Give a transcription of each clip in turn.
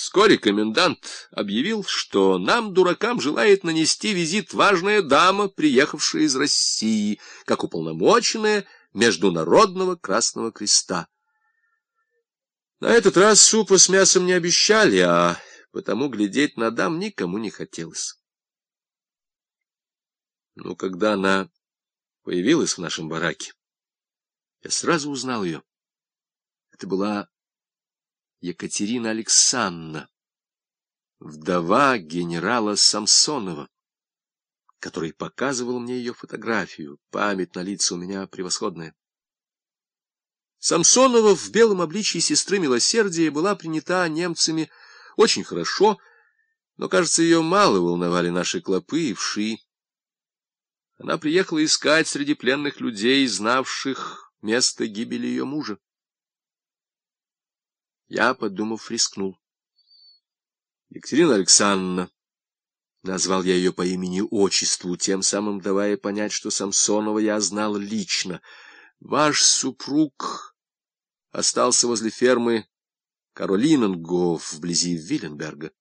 Вскоре комендант объявил, что нам, дуракам, желает нанести визит важная дама, приехавшая из России, как уполномоченная Международного Красного Креста. На этот раз супа с мясом не обещали, а потому глядеть на дам никому не хотелось. Но когда она появилась в нашем бараке, я сразу узнал ее. Это была Екатерина Александровна, вдова генерала Самсонова, который показывал мне ее фотографию. Память на лица у меня превосходная. Самсонова в белом обличии сестры милосердия была принята немцами очень хорошо, но, кажется, ее мало волновали наши клопы и вши. Она приехала искать среди пленных людей, знавших место гибели ее мужа. Я, подумав, рискнул. Екатерина Александровна, назвал я ее по имени-отчеству, тем самым давая понять, что Самсонова я знал лично. Ваш супруг остался возле фермы Каролиненгоф вблизи Виленберга.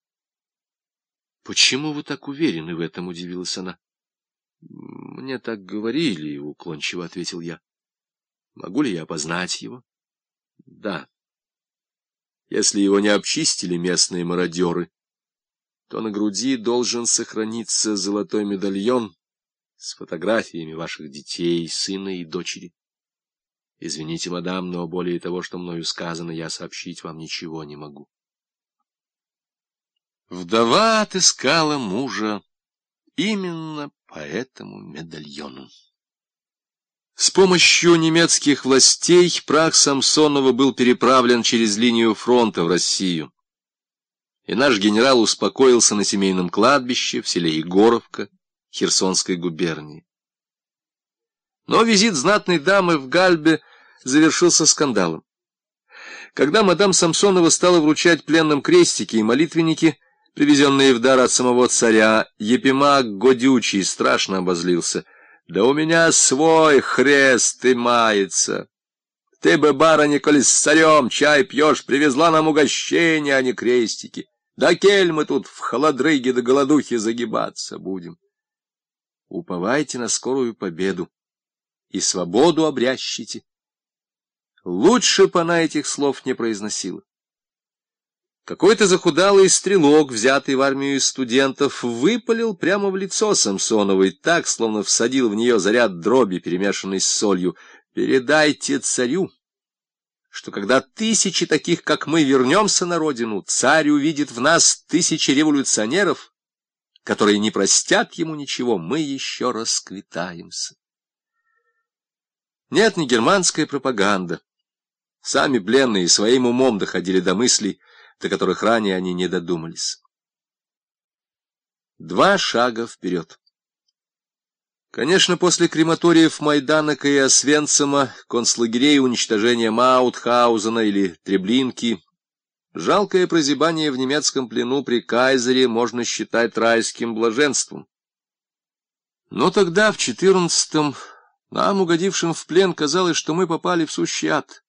— Почему вы так уверены в этом? — удивилась она. — Мне так говорили, — уклончиво ответил я. — Могу ли я опознать его? — Да. Если его не обчистили местные мародеры, то на груди должен сохраниться золотой медальон с фотографиями ваших детей, сына и дочери. Извините, мадам, но более того, что мною сказано, я сообщить вам ничего не могу. Вдова отыскала мужа именно по этому медальону. С помощью немецких властей прах Самсонова был переправлен через линию фронта в Россию. И наш генерал успокоился на семейном кладбище в селе Егоровка Херсонской губернии. Но визит знатной дамы в Гальбе завершился скандалом. Когда мадам Самсонова стала вручать пленным крестики и молитвенники, привезенные в дар от самого царя, Епимак Годючий страшно обозлился — да у меня свой хрест и мается. Ты бы, барыня, коли с царем чай пьешь, привезла нам угощения, а не крестики. Да кель мы тут в холодрыге до голодухи загибаться будем. Уповайте на скорую победу и свободу обрящите. Лучше бы она этих слов не произносила. Какой-то захудалый стрелок, взятый в армию из студентов, выпалил прямо в лицо Самсоновой, так, словно всадил в нее заряд дроби, перемешанный с солью. «Передайте царю, что когда тысячи таких, как мы, вернемся на родину, царь увидит в нас тысячи революционеров, которые не простят ему ничего, мы еще расквитаемся». Нет, не германская пропаганда. Сами бленные своим умом доходили до мыслей, до которых ранее они не додумались. Два шага вперед. Конечно, после крематориев Майданака и Освенцима, концлагерей уничтожения Маутхаузена или Треблинки, жалкое прозябание в немецком плену при Кайзере можно считать райским блаженством. Но тогда, в четырнадцатом, нам, угодившим в плен, казалось, что мы попали в сущий ад.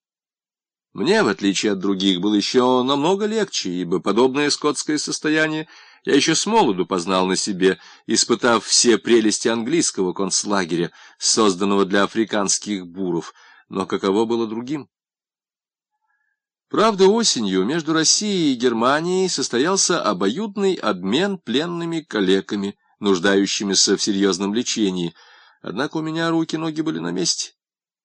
Мне, в отличие от других, было еще намного легче, ибо подобное скотское состояние я еще с молоду познал на себе, испытав все прелести английского концлагеря, созданного для африканских буров. Но каково было другим? Правда, осенью между Россией и Германией состоялся обоюдный обмен пленными калеками, нуждающимися в серьезном лечении. Однако у меня руки-ноги были на месте.